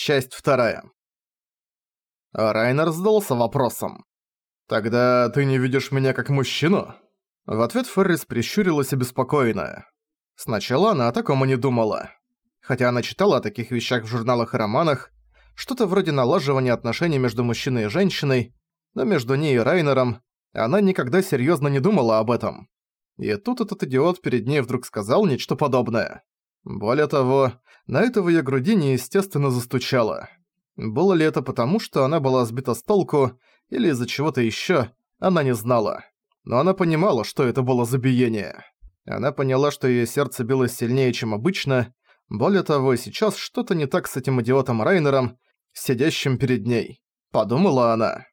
Часть вторая. Райнер сдался вопросом. «Тогда ты не видишь меня как мужчину?» В ответ Феррис прищурилась обеспокоенная. Сначала она о таком и не думала. Хотя она читала о таких вещах в журналах и романах, что-то вроде налаживания отношений между мужчиной и женщиной, но между ней и Райнером она никогда серьёзно не думала об этом. И тут этот идиот перед ней вдруг сказал нечто подобное. Более того, на это в её груди неестественно застучало. Было ли это потому, что она была сбита с толку, или из-за чего-то ещё, она не знала. Но она понимала, что это было за биение. Она поняла, что её сердце билось сильнее, чем обычно. Более того, сейчас что-то не так с этим идиотом Райнером, сидящим перед ней. Подумала она.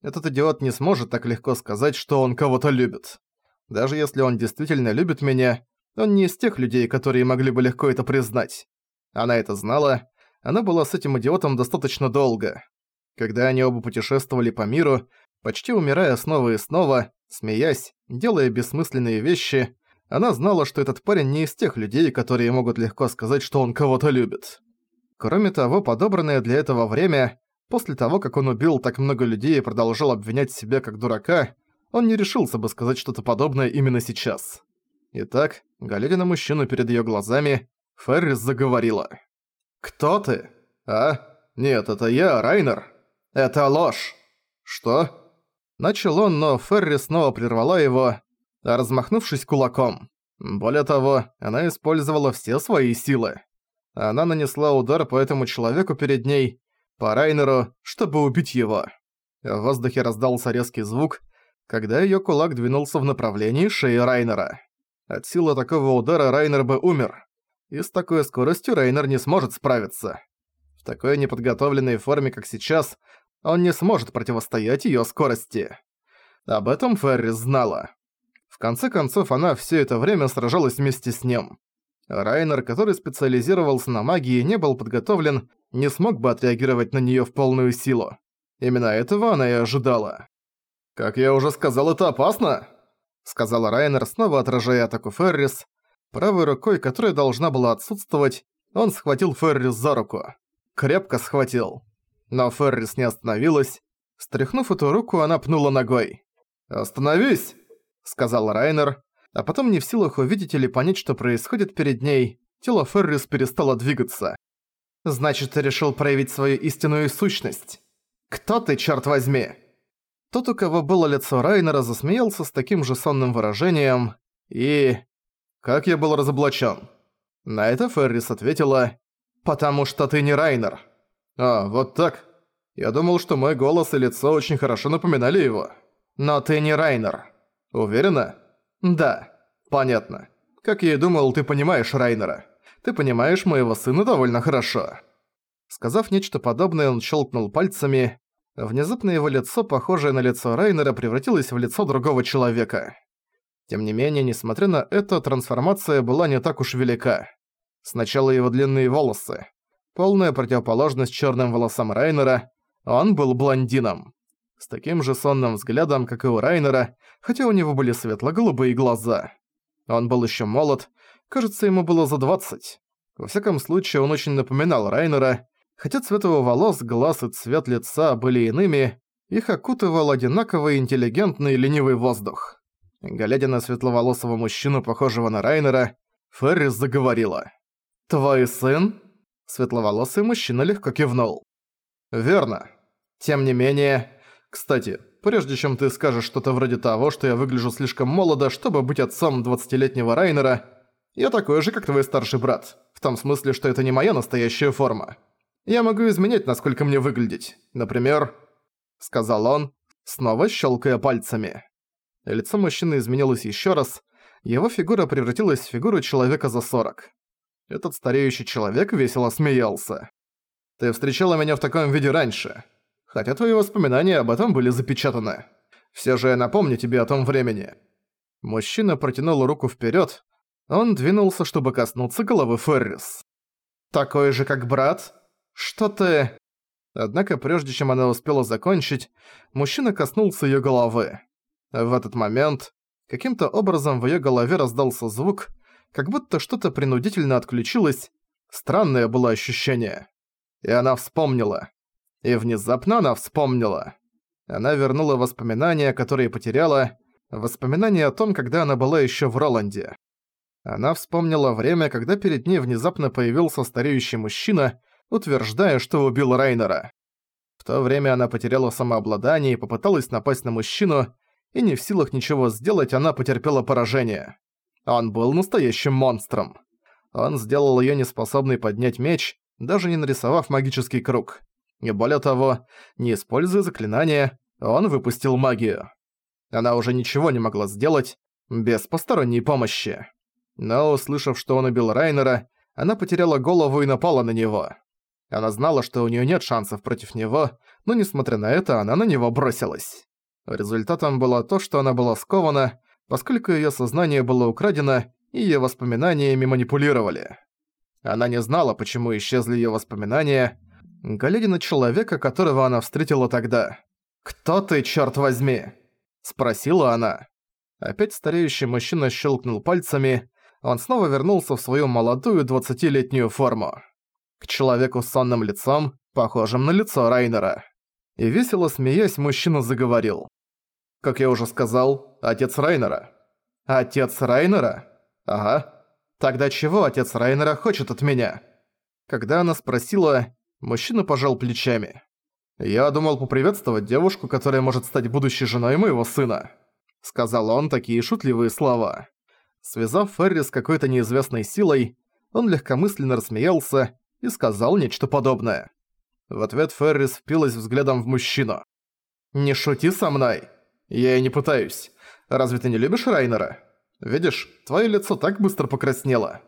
Этот идиот не сможет так легко сказать, что он кого-то любит. Даже если он действительно любит меня, он не из тех людей, которые могли бы легко это признать. Она это знала, она была с этим идиотом достаточно долго. Когда они оба путешествовали по миру, почти умирая снова и снова, смеясь, делая бессмысленные вещи, она знала, что этот парень не из тех людей, которые могут легко сказать, что он кого-то любит. Кроме того, подобранное для этого время, после того, как он убил так много людей и продолжал обвинять себя как дурака, он не решился бы сказать что-то подобное именно сейчас. Итак, глядя на мужчину перед её глазами, Феррис заговорила. «Кто ты? А? Нет, это я, Райнер. Это ложь. Что?» Начал он, но Ферри снова прервала его, размахнувшись кулаком. Более того, она использовала все свои силы. Она нанесла удар по этому человеку перед ней, по Райнеру, чтобы убить его. В воздухе раздался резкий звук, когда её кулак двинулся в направлении шеи Райнера. От силы такого удара Райнер бы умер и с такой скоростью Рейнер не сможет справиться. В такой неподготовленной форме, как сейчас, он не сможет противостоять её скорости. Об этом Феррис знала. В конце концов, она всё это время сражалась вместе с ним. Райнер, который специализировался на магии и не был подготовлен, не смог бы отреагировать на неё в полную силу. Именно этого она и ожидала. «Как я уже сказал, это опасно!» сказала Райнер, снова отражая атаку Феррис, Правой рукой, которая должна была отсутствовать, он схватил Феррис за руку. Крепко схватил. Но Феррис не остановилась. Стряхнув эту руку, она пнула ногой. «Остановись!» — сказал Райнер, а потом не в силах увидеть или понять, что происходит перед ней, тело Феррис перестало двигаться. «Значит, ты решил проявить свою истинную сущность. Кто ты, черт возьми?» Тот, у кого было лицо Райнера, засмеялся с таким же сонным выражением, и... Как я был разоблачен? На это Феррис ответила, «Потому что ты не Райнер». «А, вот так. Я думал, что мой голос и лицо очень хорошо напоминали его». «Но ты не Райнер». «Уверена?» «Да». «Понятно. Как я и думал, ты понимаешь Райнера. Ты понимаешь моего сына довольно хорошо». Сказав нечто подобное, он щелкнул пальцами. Внезапно его лицо, похожее на лицо Райнера, превратилось в лицо другого человека. Тем не менее, несмотря на это, трансформация была не так уж велика. Сначала его длинные волосы. Полная противоположность черным волосам Райнера, он был блондином. С таким же сонным взглядом, как и у Райнера, хотя у него были светло-голубые глаза. Он был еще молод, кажется, ему было за 20. Во всяком случае, он очень напоминал Райнера, хотя цвет его волос, глаз и цвет лица были иными, их окутывал одинаковый интеллигентный ленивый воздух. Глядя на светловолосого мужчину, похожего на Райнера, Феррис заговорила. «Твой сын?» Светловолосый мужчина легко кивнул. «Верно. Тем не менее... Кстати, прежде чем ты скажешь что-то вроде того, что я выгляжу слишком молодо, чтобы быть отцом 20-летнего Райнера, я такой же, как твой старший брат, в том смысле, что это не моя настоящая форма. Я могу изменять, насколько мне выглядеть. Например...» Сказал он, снова щелкая пальцами. Лицо мужчины изменилось еще раз, его фигура превратилась в фигуру человека за 40. Этот стареющий человек весело смеялся. «Ты встречала меня в таком виде раньше, хотя твои воспоминания об этом были запечатаны. Все же я напомню тебе о том времени». Мужчина протянул руку вперед. Он двинулся, чтобы коснуться головы Феррис. «Такой же, как брат? Что ты...» Однако прежде чем она успела закончить, мужчина коснулся ее головы. В этот момент каким-то образом в её голове раздался звук, как будто что-то принудительно отключилось. Странное было ощущение. И она вспомнила. И внезапно она вспомнила. Она вернула воспоминания, которые потеряла, воспоминания о том, когда она была ещё в Роланде. Она вспомнила время, когда перед ней внезапно появился стареющий мужчина, утверждая, что убил Райнера. В то время она потеряла самообладание и попыталась напасть на мужчину, и не в силах ничего сделать, она потерпела поражение. Он был настоящим монстром. Он сделал её неспособной поднять меч, даже не нарисовав магический круг. И более того, не используя заклинания, он выпустил магию. Она уже ничего не могла сделать без посторонней помощи. Но, услышав, что он убил Райнера, она потеряла голову и напала на него. Она знала, что у неё нет шансов против него, но несмотря на это, она на него бросилась. Результатом было то, что она была скована, поскольку её сознание было украдено, и её воспоминаниями манипулировали. Она не знала, почему исчезли её воспоминания, глядя на человека, которого она встретила тогда. «Кто ты, чёрт возьми?» – спросила она. Опять стареющий мужчина щелкнул пальцами, он снова вернулся в свою молодую двадцатилетнюю форму. К человеку с сонным лицом, похожим на лицо Райнера. И весело смеясь, мужчина заговорил. «Как я уже сказал, отец Райнера». «Отец Райнера?» «Ага. Тогда чего отец Райнера хочет от меня?» Когда она спросила, мужчина пожал плечами. «Я думал поприветствовать девушку, которая может стать будущей женой моего сына», сказал он такие шутливые слова. Связав Ферри с какой-то неизвестной силой, он легкомысленно рассмеялся и сказал нечто подобное. В ответ Феррис впилась взглядом в мужчину. «Не шути со мной. Я и не пытаюсь. Разве ты не любишь Райнера? Видишь, твое лицо так быстро покраснело.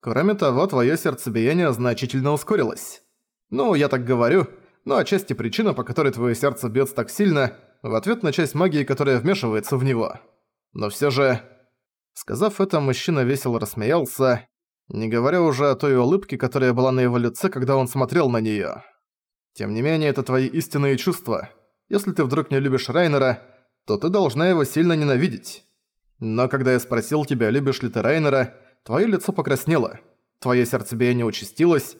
Кроме того, твое сердцебиение значительно ускорилось. Ну, я так говорю, но отчасти причина, по которой твое сердце бьется так сильно, в ответ на часть магии, которая вмешивается в него. Но все же Сказав это, мужчина весело рассмеялся, не говоря уже о той улыбке, которая была на его лице, когда он смотрел на неё. Тем не менее, это твои истинные чувства. Если ты вдруг не любишь Райнера, то ты должна его сильно ненавидеть. Но когда я спросил тебя, любишь ли ты Райнера, твоё лицо покраснело, твоё сердцебиение участилось.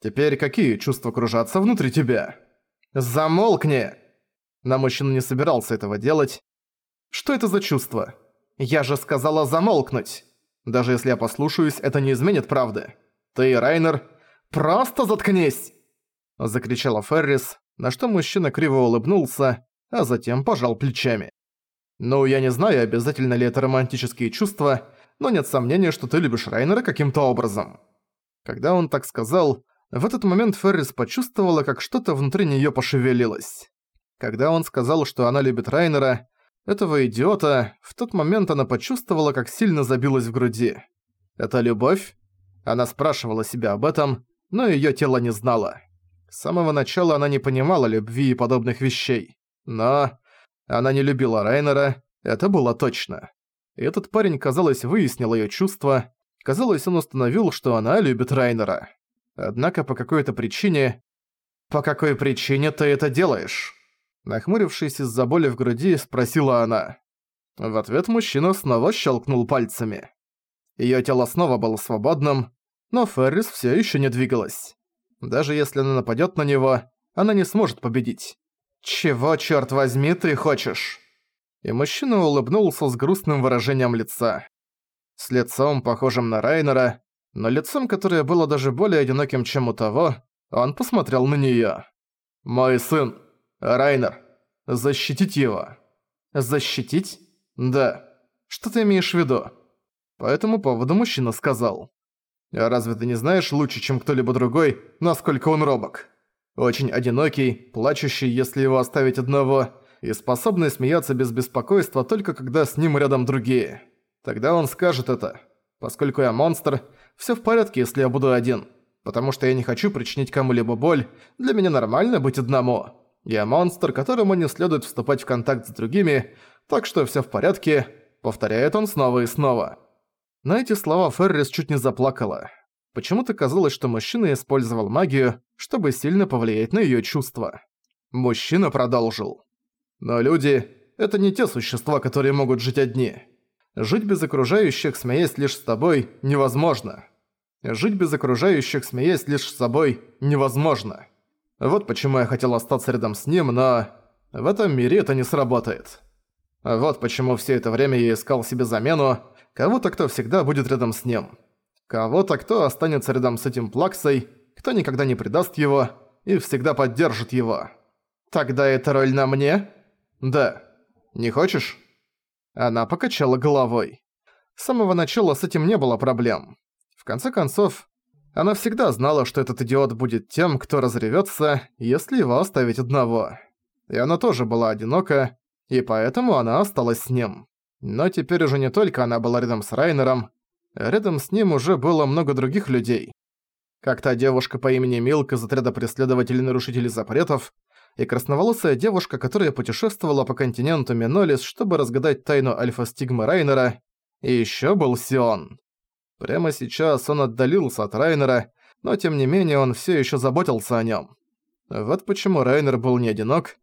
Теперь какие чувства кружатся внутри тебя? Замолкни! Но мужчина не собирался этого делать. Что это за чувство? «Я же сказала замолкнуть! Даже если я послушаюсь, это не изменит правды. Ты, Райнер, просто заткнись!» Закричала Феррис, на что мужчина криво улыбнулся, а затем пожал плечами. «Ну, я не знаю, обязательно ли это романтические чувства, но нет сомнения, что ты любишь Райнера каким-то образом». Когда он так сказал, в этот момент Феррис почувствовала, как что-то внутри неё пошевелилось. Когда он сказал, что она любит Райнера, этого идиота, в тот момент она почувствовала, как сильно забилась в груди. Это любовь? Она спрашивала себя об этом, но её тело не знало. С самого начала она не понимала любви и подобных вещей. Но она не любила Райнера, это было точно. И этот парень, казалось, выяснил её чувства, казалось, он установил, что она любит Райнера. Однако по какой-то причине... «По какой причине ты это делаешь?» Нахмурившись из-за боли в груди, спросила она. В ответ мужчина снова щелкнул пальцами. Её тело снова было свободным, но Феррис всё ещё не двигалась. Даже если она нападёт на него, она не сможет победить. «Чего, чёрт возьми, ты хочешь?» И мужчина улыбнулся с грустным выражением лица. С лицом, похожим на Райнера, но лицом, которое было даже более одиноким, чем у того, он посмотрел на неё. «Мой сын!» Райнер, защитить его. Защитить? Да. Что ты имеешь в виду? По этому поводу мужчина сказал. А разве ты не знаешь лучше, чем кто-либо другой, насколько он робок? Очень одинокий, плачущий, если его оставить одного, и способный смеяться без беспокойства только когда с ним рядом другие. Тогда он скажет это. Поскольку я монстр, всё в порядке, если я буду один. Потому что я не хочу причинить кому-либо боль, для меня нормально быть одному. Я монстр, которому не следует вступать в контакт с другими, так что всё в порядке», — повторяет он снова и снова. На эти слова Феррис чуть не заплакала. Почему-то казалось, что мужчина использовал магию, чтобы сильно повлиять на её чувства. Мужчина продолжил. «Но люди — это не те существа, которые могут жить одни. Жить без окружающих, смеясь лишь с тобой, невозможно. Жить без окружающих, смеясь лишь с собой, невозможно. Вот почему я хотел остаться рядом с ним, но... В этом мире это не сработает. Вот почему все это время я искал себе замену, кого-то, кто всегда будет рядом с ним. Кого-то, кто останется рядом с этим плаксой, кто никогда не предаст его и всегда поддержит его. Тогда эта роль на мне? Да. Не хочешь? Она покачала головой. С самого начала с этим не было проблем. В конце концов, она всегда знала, что этот идиот будет тем, кто разревется, если его оставить одного. И она тоже была одинока, и поэтому она осталась с ним. Но теперь уже не только она была рядом с Райнером, рядом с ним уже было много других людей. Как та девушка по имени Милка из отряда преследователей-нарушителей запретов, и красноволосая девушка, которая путешествовала по континенту Минолис, чтобы разгадать тайну альфа-стигмы Райнера, и ещё был Сион. Прямо сейчас он отдалился от Райнера, но тем не менее он всё ещё заботился о нём. Вот почему Райнер был не одинок.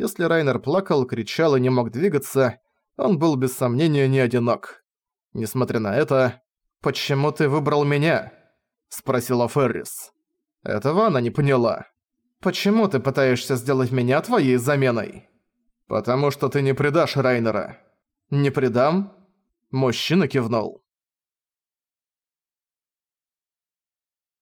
Если Райнер плакал, кричал и не мог двигаться, он был без сомнения не одинок. Несмотря на это, «Почему ты выбрал меня?» – спросила Феррис. Этого она не поняла. «Почему ты пытаешься сделать меня твоей заменой?» «Потому что ты не предашь Райнера». «Не предам?» Мужчина кивнул.